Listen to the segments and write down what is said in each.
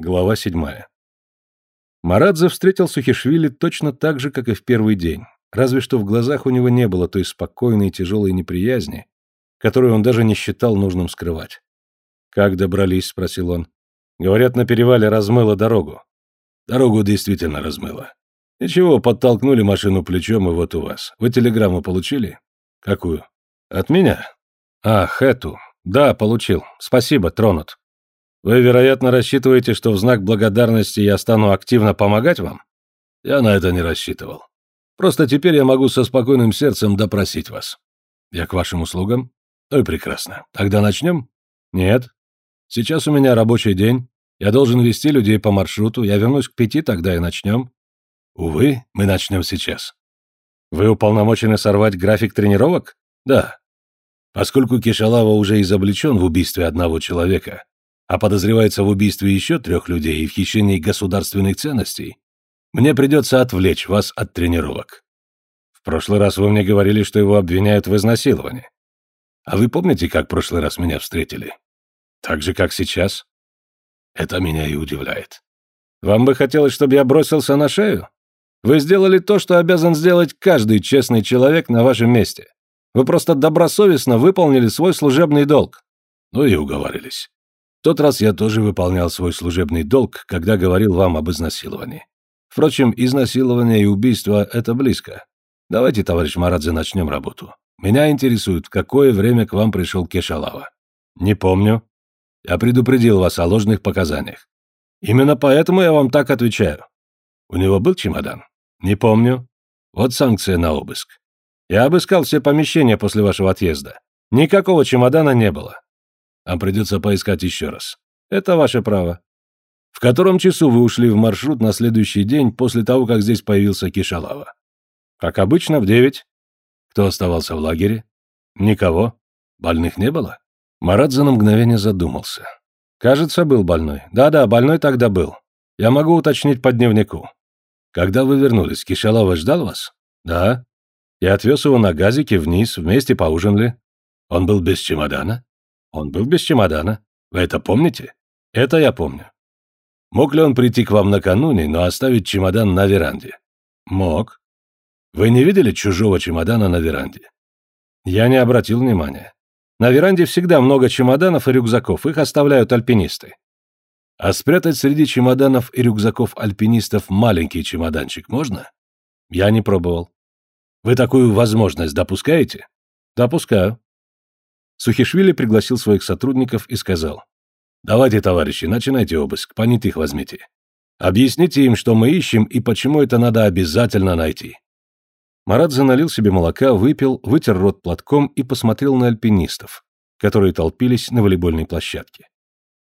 Глава седьмая. Марадзе встретил Сухишвили точно так же, как и в первый день, разве что в глазах у него не было той спокойной и тяжелой неприязни, которую он даже не считал нужным скрывать. «Как добрались?» — спросил он. «Говорят, на перевале размыло дорогу». «Дорогу действительно размыло. Ничего, подтолкнули машину плечом, и вот у вас. Вы телеграмму получили?» «Какую?» «От меня?» «Ах, эту. Да, получил. Спасибо, тронут. Вы, вероятно, рассчитываете, что в знак благодарности я стану активно помогать вам? Я на это не рассчитывал. Просто теперь я могу со спокойным сердцем допросить вас. Я к вашим услугам? Ну и прекрасно. Тогда начнем? Нет. Сейчас у меня рабочий день. Я должен вести людей по маршруту. Я вернусь к пяти, тогда и начнем. Увы, мы начнем сейчас. Вы уполномочены сорвать график тренировок? Да. Поскольку Кишалава уже изобличен в убийстве одного человека, а подозревается в убийстве еще трех людей и в хищении государственных ценностей, мне придется отвлечь вас от тренировок. В прошлый раз вы мне говорили, что его обвиняют в изнасиловании. А вы помните, как в прошлый раз меня встретили? Так же, как сейчас? Это меня и удивляет. Вам бы хотелось, чтобы я бросился на шею? Вы сделали то, что обязан сделать каждый честный человек на вашем месте. Вы просто добросовестно выполнили свой служебный долг. Ну и уговорились тот раз я тоже выполнял свой служебный долг, когда говорил вам об изнасиловании. Впрочем, изнасилование и убийство — это близко. Давайте, товарищ Марадзе, начнем работу. Меня интересует, в какое время к вам пришел Кешалава. Не помню. Я предупредил вас о ложных показаниях. Именно поэтому я вам так отвечаю. У него был чемодан? Не помню. Вот санкция на обыск. Я обыскал все помещения после вашего отъезда. Никакого чемодана не было. А придется поискать еще раз. Это ваше право. В котором часу вы ушли в маршрут на следующий день после того, как здесь появился Кишалава? Как обычно, в девять. Кто оставался в лагере? Никого. Больных не было? Марадзе на мгновение задумался. Кажется, был больной. Да-да, больной тогда был. Я могу уточнить по дневнику. Когда вы вернулись, Кишалава ждал вас? Да. Я отвез его на газике вниз, вместе поужинали. Он был без чемодана? Он был без чемодана. Вы это помните? Это я помню. Мог ли он прийти к вам накануне, но оставить чемодан на веранде? Мог. Вы не видели чужого чемодана на веранде? Я не обратил внимания. На веранде всегда много чемоданов и рюкзаков, их оставляют альпинисты. А спрятать среди чемоданов и рюкзаков альпинистов маленький чемоданчик можно? Я не пробовал. Вы такую возможность допускаете? Допускаю. Сухишвили пригласил своих сотрудников и сказал, «Давайте, товарищи, начинайте обыск, понятых возьмите. Объясните им, что мы ищем и почему это надо обязательно найти». Марадзе налил себе молока, выпил, вытер рот платком и посмотрел на альпинистов, которые толпились на волейбольной площадке.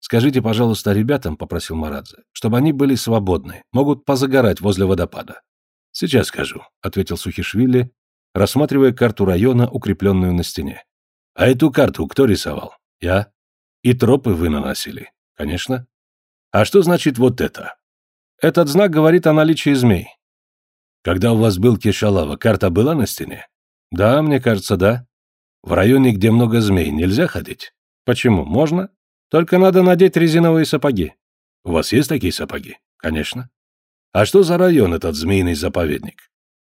«Скажите, пожалуйста, ребятам, — попросил Марадзе, — чтобы они были свободны, могут позагорать возле водопада». «Сейчас скажу», — ответил Сухишвили, рассматривая карту района, укрепленную на стене. А эту карту кто рисовал? Я. И тропы вы наносили? Конечно. А что значит вот это? Этот знак говорит о наличии змей. Когда у вас был Кишалава, карта была на стене? Да, мне кажется, да. В районе, где много змей, нельзя ходить? Почему? Можно. Только надо надеть резиновые сапоги. У вас есть такие сапоги? Конечно. А что за район этот змеиный заповедник?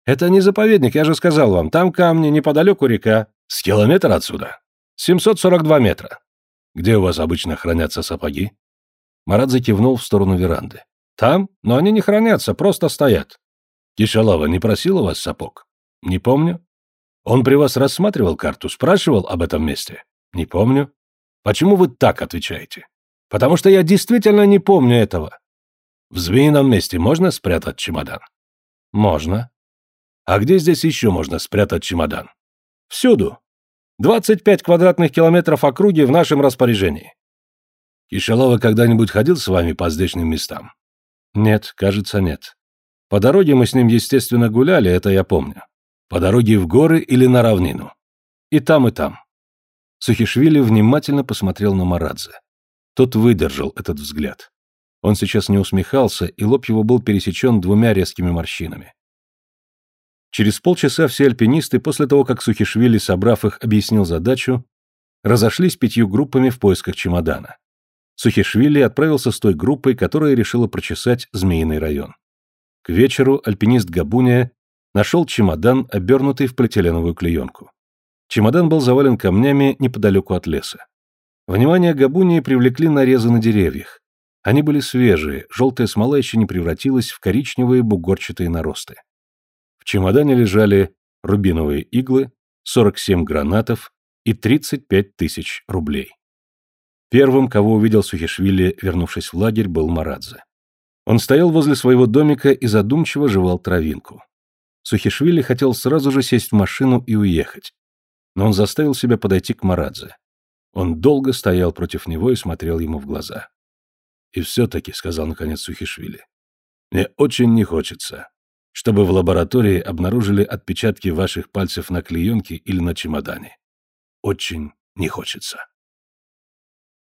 Это не заповедник, я же сказал вам. Там камни, неподалеку река. С километра отсюда? 742 метра. Где у вас обычно хранятся сапоги? Марат закивнул в сторону веранды. Там? Но они не хранятся, просто стоят. Кишалава не просил у вас сапог? Не помню. Он при вас рассматривал карту, спрашивал об этом месте? Не помню. Почему вы так отвечаете? Потому что я действительно не помню этого. В змеином месте можно спрятать чемодан? Можно. А где здесь еще можно спрятать чемодан? Всюду. 25 квадратных километров округи в нашем распоряжении. Кишелова когда-нибудь ходил с вами по здешним местам? Нет, кажется, нет. По дороге мы с ним, естественно, гуляли, это я помню. По дороге в горы или на равнину? И там, и там. Сухишвили внимательно посмотрел на Марадзе. Тот выдержал этот взгляд. Он сейчас не усмехался, и лоб его был пересечен двумя резкими морщинами. Через полчаса все альпинисты, после того, как Сухишвили, собрав их, объяснил задачу, разошлись пятью группами в поисках чемодана. Сухишвили отправился с той группой, которая решила прочесать Змеиный район. К вечеру альпинист Габуния нашел чемодан, обернутый в полиэтиленовую клеенку. Чемодан был завален камнями неподалеку от леса. Внимание Габунии привлекли нарезы на деревьях. Они были свежие, желтая смола еще не превратилась в коричневые бугорчатые наросты. Чемодане лежали рубиновые иглы, 47 гранатов и 35 тысяч рублей. Первым, кого увидел Сухишвили, вернувшись в лагерь, был Марадзе. Он стоял возле своего домика и задумчиво жевал травинку. Сухишвили хотел сразу же сесть в машину и уехать. Но он заставил себя подойти к Марадзе. Он долго стоял против него и смотрел ему в глаза. «И все-таки», — сказал наконец Сухишвили, — «мне очень не хочется, чтобы в лаборатории обнаружили отпечатки ваших пальцев на клеенке или на чемодане. Очень не хочется».